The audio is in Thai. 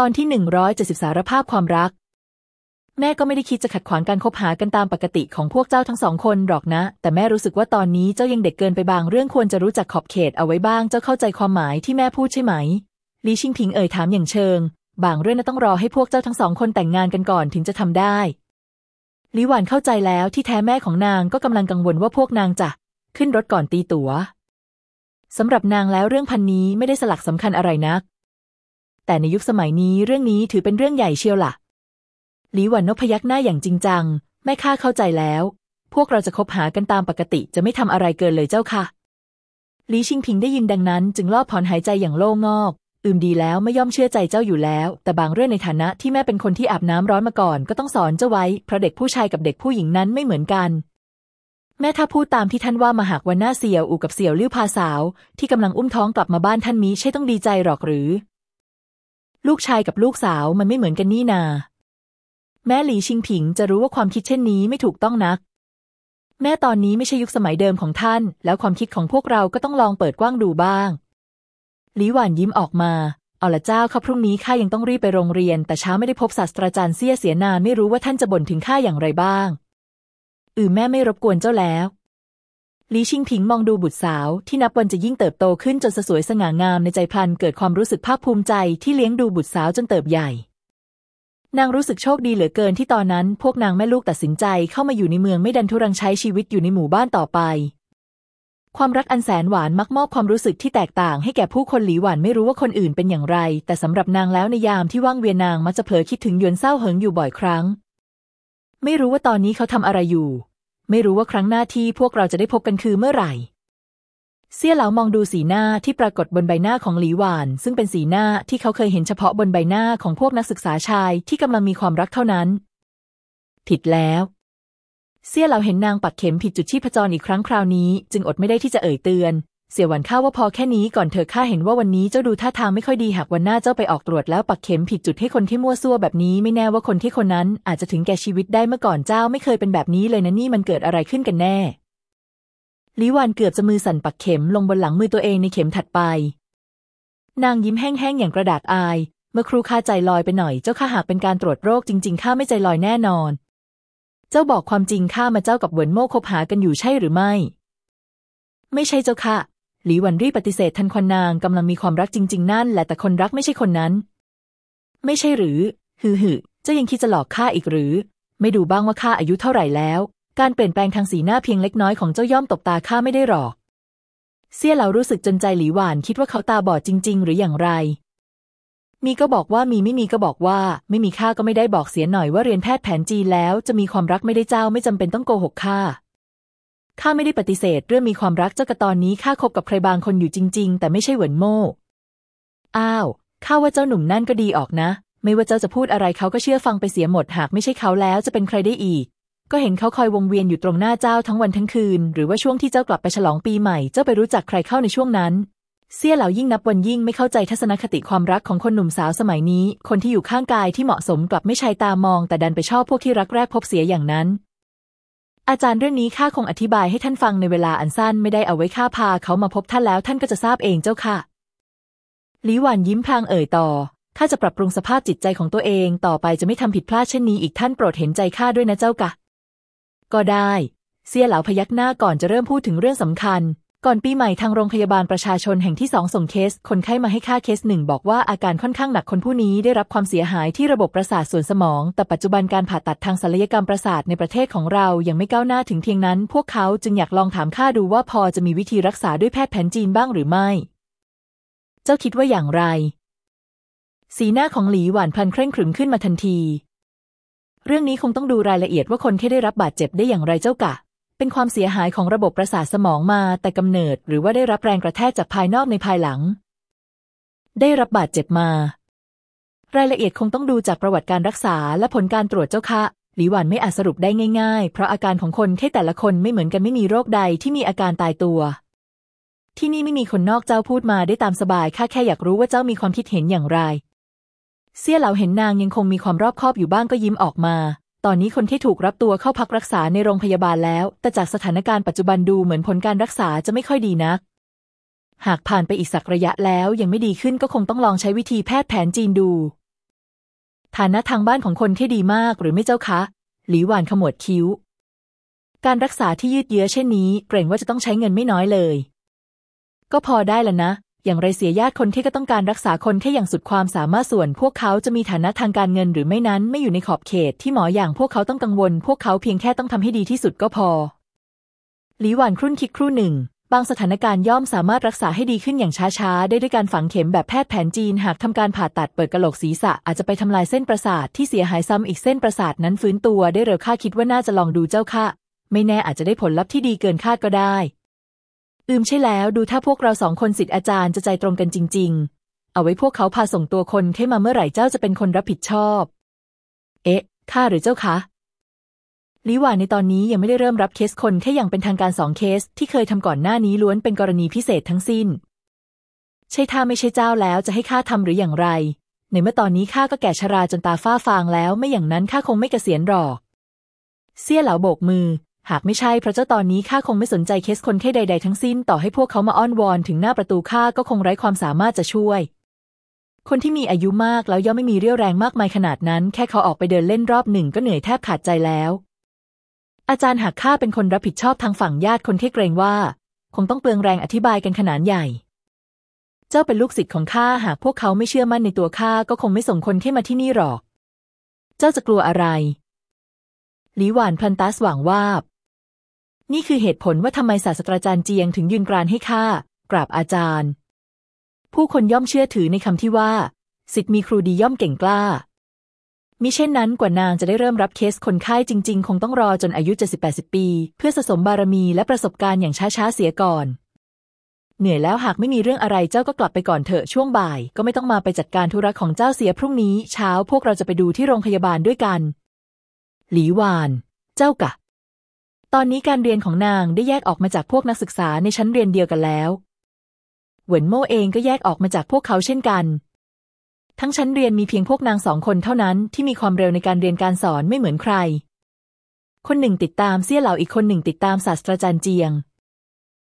ตอนที่หนึ่งร้อยเจ็ดสิบสารภาพความรัก แม่ก็ไม่ได้คิดจะขัดขวางการคบหากันตามปกติของพวกเจ้าทั้งสองคนหรอกนะ แต่แม่รู้สึกว่าตอนนี้เจ้ายังเด็กเกินไปบาง เรื่องควรจะรู้จักขอบเขตเอาไว้บ้าง เจ้าเข้าใจความหมายที่แม่พูดใช่ไหมลีชิงพิงเอ่ยถามอย่างเชิง บางเรื่องน่ะต้องรอให้พวกเจ้าทั้งสองคนแต่งงานกันก่อนถึงจะทำได้ลิหวานเข้าใจแล้วที่แท้แม่ของนางก็กำลังกังวลว่าพวกนางจะขึ้นรถก่อนตีตัว๋วสำหรับนางแล้วเรื่องพันนี้ไม่ได้สลักสำคัญอะไรนัก แต่ในยุคสมัยนี้เรื่องนี้ถือเป็นเรื่องใหญ่เชียวละ่ะ หลีหวันนพยักหน้าอย่างจริงจัง แม่ข้าเข้าใจแล้ว พวกเราจะคบหากันตามปกติจะไม่ทำอะไรเกินเลยเจ้าค่ะ หลีชิงพิงได้ยินดังนั้น จึงลอบผ่อนหายใจอย่างโล่งงอกอืมดีแล้วไม่ย่อมเชื่อใจเจ้าอยู่แล้ว แต่บางเรื่องในฐานะที่แม่เป็นคนที่อาบน้ำร้อนมาก่อน ก็ต้องสอนเจ้าไว้ เพราะเด็กผู้ชายกับเด็กผู้หญิงนั้นไม่เหมือนกัน แม่ถ้าพูดตามที่ท่านว่ามาหากวันหน้าเสี่ยวอูกับเสี่ยวลิ้วพาสาว ที่กำลังอุ้มท้องกลับมาบ้านท่านมีใช่ต้องดีใจหรอกหรือ ลูกชายกับลูกสาวมันไม่เหมือนกันนี่นา แม่หลีชิงผิงจะรู้ว่าความคิดเช่นนี้ไม่ถูกต้องนัก แม่ตอนนี้ไม่ใช่ยุคสมัยเดิมของท่าน แล้วความคิดของพวกเราก็ต้องลองเปิดกว้างดูบ้าง หลีหวานยิ้มออกมา เอาละเจ้าครับพรุ่งนี้ข้ายังต้องรีบไปโรงเรียน แต่เช้าไม่ได้พบศาสตราจารย์เสียเสียนานไม่รู้ว่าท่านจะบ่นถึงข้าอย่างไรบ้าง อือแม่ไม่รบกวนเจ้าแล้ว ลีชิงผิงมองดูบุตรสาว ที่นับวันจะยิ่งเติบโตขึ้นจนสวยสง่างามในใจพลันเกิดความรู้สึกภาคภูมิใจที่เลี้ยงดูบุตรสาวจนเติบใหญ่ นางรู้สึกโชคดีเหลือเกินที่ตอนนั้นพวกนางแม่ลูกตัดสินใจเข้ามาอยู่ในเมืองไม่ดันทุรังใช้ชีวิตอยู่ในหมู่บ้านต่อไป ความรักอันแสนหวานมักมอบความรู้สึกที่แตกต่างให้แก่ผู้คนหลีหวานไม่รู้ว่าคนอื่นเป็นอย่างไร แต่สำหรับนางแล้วในยามที่ว่างเวียนนางมักจะเผลอคิดถึงยวนเศร้าเหิงอยู่บ่อยครั้ง ไม่รู้ว่าตอนนี้เขาทำอะไรอยู่ ไม่รู้ว่าครั้งหน้าที่พวกเราจะได้พบกันคือเมื่อไหร่ เซี่ยเหลามองดูสีหน้าที่ปรากฏบนใบหน้าของหลีหวาน ซึ่งเป็นสีหน้าที่เขาเคยเห็นเฉพาะบนใบหน้าของพวกนักศึกษาชายที่กำลังมีความรักเท่านั้น ผิดแล้ว เซี่ยเหลาเห็นนางปักเข็มผิดจุดชีพจรอีกครั้งคราวนี้ จึงอดไม่ได้ที่จะเอ่ยเตือน เสี่ยหวันข้าว่าพอแค่นี้ก่อนเถอะข้าเห็นว่าวันนี้เจ้าดูท่าทางไม่ค่อยดีหากวันหน้าเจ้าไปออกตรวจแล้วปักเข็มผิดจุดให้คนที่มั่วซั่วแบบนี้ไม่แน่ว่าคนที่คนนั้นอาจจะถึงแก่ชีวิตได้เมื่อก่อนเจ้าไม่เคยเป็นแบบนี้เลยนะนี่มันเกิดอะไรขึ้นกันแน่ลิวานเกือบจะมือสั่นปักเข็มลงบนหลังมือตัวเองในเข็มถัดไป นางยิ้มแห้งๆอย่างกระดาษอาย เมื่อครูข้าใจลอยไปหน่อยเจ้าข้าหากเป็นการตรวจโรคจริงๆข้าไม่ใจลอยแน่นอน เจ้าบอกความจริงข้ามาเจ้ากับเหวินโม่คบหากันอยู่ใช่หรือไม่ ไม่ใช่เจ้าค่ะ หลีหวันรีปฏิเสธทันควันนางกำลังมีความรักจริง ๆ นั่นแหละแต่คนรักไม่ใช่คนนั้น ไม่ใช่หรือ ฮือหือเจ้ายังคิดจะหลอกข้าอีกหรือ ไม่ดูบ้างว่าข้าอายุเท่าไหร่แล้ว การเปลี่ยนแปลงทางสีหน้าเพียงเล็กน้อยของเจ้าย่อมตกตาข้าไม่ได้หรอก เสี่ยเหลารู้สึกจนใจหลีหวานคิดว่าเขาตาบอดจริง ๆ หรืออย่างไร มีก็บอกว่ามีไม่มีก็บอกว่า ไม่มีข้าก็ไม่ได้บอกเสียหน่อยว่าเรียนแพทย์แผนจีนแล้ว จะมีความรักไม่ได้เจ้าไม่จำเป็นต้องโกหกข้า ข้าไม่ได้ปฏิเสธเรื่องมีความรักเจ้ากระตอนนี้ข้าคบกับใครบางคนอยู่จริง ๆ แต่ไม่ใช่เหวินโม่อ้าวข้าว่าเจ้าหนุ่มนั่นก็ดีออกนะ ไม่ว่าเจ้าจะพูดอะไรเขาก็เชื่อฟังไปเสียหมดหากไม่ใช่เขาแล้วจะเป็นใครได้อีก ก็เห็นเขาคอยวงเวียนอยู่ตรงหน้าเจ้าทั้งวันทั้งคืน หรือว่าช่วงที่เจ้ากลับไปฉลองปีใหม่เจ้าไปรู้จักใครเข้าในช่วงนั้น เสี่ยเหล่ายิ่งนับวันยิ่งไม่เข้าใจทัศนคติความรักของคนหนุ่มสาวสมัยนี้ คนที่อยู่ข้างกายที่เหมาะสมกลับไม่ชายตามอง แต่ดันไปชอบพวกที่รักแรกพบเสียอย่างนั้น อาจารย์เรื่องนี้ข้าคงอธิบายให้ท่านฟังในเวลาอันสั้นไม่ได้เอาไว้ข้าพาเขามาพบท่านแล้วท่านก็จะทราบเองเจ้าค่ะลิหวานยิ้มพลางเอ่ยต่อข้าจะปรับปรุงสภาพจิตใจของตัวเอง ต่อไปจะไม่ทำผิดพลาดเช่นนี้อีกท่านโปรดเห็นใจข้าด้วยนะเจ้ากะก็ได้ เสี่ยเหลาพยักหน้าก่อนจะเริ่มพูดถึงเรื่องสำคัญ ก่อนปีใหม่ทางโรงพยาบาลประชาชนแห่งที่สองส่งเคส คนไข้มาให้ค่าเคสหนึ่งบอกว่าอาการค่อนข้างหนักคนผู้นี้ได้รับความเสียหายที่ระบบประสาทส่วนสมอง แต่ปัจจุบันการผ่าตัดทางศัลยกรรมประสาทในประเทศของเรายังไม่ก้าวหน้าถึงเพียงนั้น พวกเขาจึงอยากลองถามข้าดูว่าพอจะมีวิธีรักษาด้วยแพทย์แผนจีนบ้างหรือไม่ เจ้าคิดว่าอย่างไร สีหน้าของหลีหวานพลันเคร่งขรึมขึ้นมาทันที เรื่องนี้คงต้องดูรายละเอียดว่าคนที่ได้รับบาดเจ็บได้อย่างไรเจ้ากะ เป็นความเสียหายของระบบประสาทสมองมาแต่กำเนิดหรือว่าได้รับแรงกระแทกจากภายนอกในภายหลัง ได้รับบาดเจ็บมา รายละเอียดคงต้องดูจากประวัติการรักษาและผลการตรวจเจ้าค่ะหลีหวันไม่อาจสรุปได้ง่ายๆ เพราะอาการของคนแค่แต่ละคนไม่เหมือนกันไม่มีโรคใดที่มีอาการตายตัว ที่นี่ไม่มีคนนอกเจ้าพูดมาได้ตามสบายข้าแค่อยากรู้ว่าเจ้ามีความคิดเห็นอย่างไร เสี่ยเหลาเห็นนางยังคงมีความรอบคอบอยู่บ้างก็ยิ้มออกมา ตอนนี้คนที่ถูกรับตัวเข้าพักรักษาในโรงพยาบาลแล้ว แต่จากสถานการณ์ปัจจุบันดูเหมือนผลการรักษาจะไม่ค่อยดีนัก หากผ่านไปอีกสักระยะแล้วยังไม่ดีขึ้นก็คงต้องลองใช้วิธีแพทย์แผนจีนดู ฐานะทางบ้านของคนที่ดีมากหรือไม่เจ้าคะ หลีหวานขมวดคิ้ว การรักษาที่ยืดเยื้อเช่นนี้ เกรงว่าจะต้องใช้เงินไม่น้อยเลย ก็พอได้ละนะ อย่างไรเสียญาติคนที่ก็ต้องการรักษาคนแค่อย่างสุดความสามารถส่วน พวกเขาจะมีฐานะทางการเงินหรือไม่นั้นไม่อยู่ในขอบเขตที่หมออย่างพวกเขาต้องกังวล พวกเขาเพียงแค่ต้องทำให้ดีที่สุดก็พอ หลีหวานครุ่นคิดครู่หนึ่ง บางสถานการณ์ย่อมสามารถรักษาให้ดีขึ้นอย่างช้าๆ ได้ด้วยการฝังเข็มแบบแพทย์แผนจีน หากทำการผ่าตัดเปิดกระโหลกศีรษะอาจจะไปทำลายเส้นประสาทที่เสียหายซ้ำอีกเส้นประสาทนั้นฟื้นตัวได้เร็วค่าคิดว่าน่าจะลองดูเจ้าค่ะ ไม่แน่อาจจะได้ผลลัพธ์ที่ดีเกินคาดก็ได้ อืมใช่แล้วดูถ้าพวกเราสองคนสิทธิ์อาจารย์จะใจตรงกันจริง ๆ เอาไว้พวกเขาพาส่งตัวคนให้มาเมื่อไหร่เจ้าจะเป็นคนรับผิดชอบ เอ๊ะข้าหรือเจ้าคะลิวานในตอนนี้ยังไม่ได้เริ่มรับเคสคนแค่อย่างเป็นทางการสองเคสที่เคยทำก่อนหน้านี้ล้วนเป็นกรณีพิเศษทั้งสิ้น ใช่ถ้าไม่ใช่เจ้าแล้วจะให้ข้าทำหรืออย่างไร ในเมื่อตอนนี้ข้าก็แก่ชราจนตาฝ้าฟางแล้วไม่อย่างนั้นข้าคงไม่เกษียณหรอก เสี่ยเหลาโบกมือ หากไม่ใช่เพราะเจ้าตอนนี้ข้าคงไม่สนใจเคสคนแค่ใด ๆ ทั้งสิ้นต่อให้พวกเขามาอ้อนวอนถึงหน้าประตูข้าก็คงไร้ความสามารถจะช่วย คนที่มีอายุมากแล้วย่อมไม่มีเรี่ยวแรงมากมายขนาดนั้น แค่เขาออกไปเดินเล่นรอบหนึ่งก็เหนื่อยแทบขาดใจแล้ว อาจารย์หากข้าเป็นคนรับผิดชอบทางฝั่งญาติคนที่เกรงว่า คงต้องเปลืองแรงอธิบายกันขนาดใหญ่ เจ้าเป็นลูกศิษย์ของข้าหากพวกเขาไม่เชื่อมั่นในตัวข้าก็คงไม่ส่งคนที่มาที่นี่หรอก เจ้าจะกลัวอะไรหลีหวานพลันตัสหวังว่า นี่คือเหตุผลว่าทำไมศาสตราจารย์เจียงถึงยืนกรานให้ข้ากราบอาจารย์ ผู้คนย่อมเชื่อถือในคำที่ว่าสิทธิ์มีครูดีย่อมเก่งกล้า มิเช่นนั้นกว่านางจะได้เริ่มรับเคสคนไข้จริง ๆ คงต้องรอจนอายุจะสิบแปดสิบปี เพื่อสะสมบารมีและประสบการณ์อย่างช้าๆเสียก่อน เหนื่อยแล้วหากไม่มีเรื่องอะไรเจ้าก็กลับไปก่อนเถอะช่วงบ่าย ก็ไม่ต้องมาไปจัดการธุระของเจ้าเสียพรุ่งนี้ เช้าพวกเราจะไปดูที่โรงพยาบาลด้วยกัน หลีหวาน เจ้ากะ ตอนนี้การเรียนของนางได้แยกออกมาจากพวกนักศึกษาในชั้นเรียนเดียวกันแล้วเหวินโม่เองก็แยกออกมาจากพวกเขาเช่นกัน ทั้งชั้นเรียนมีเพียงพวกนางสองคนเท่านั้นที่มีความเร็วในการเรียนการสอนไม่เหมือนใคร คนหนึ่งติดตามเสี่ยเหล่าอีกคนหนึ่งติดตามศาสตราจารย์เจียง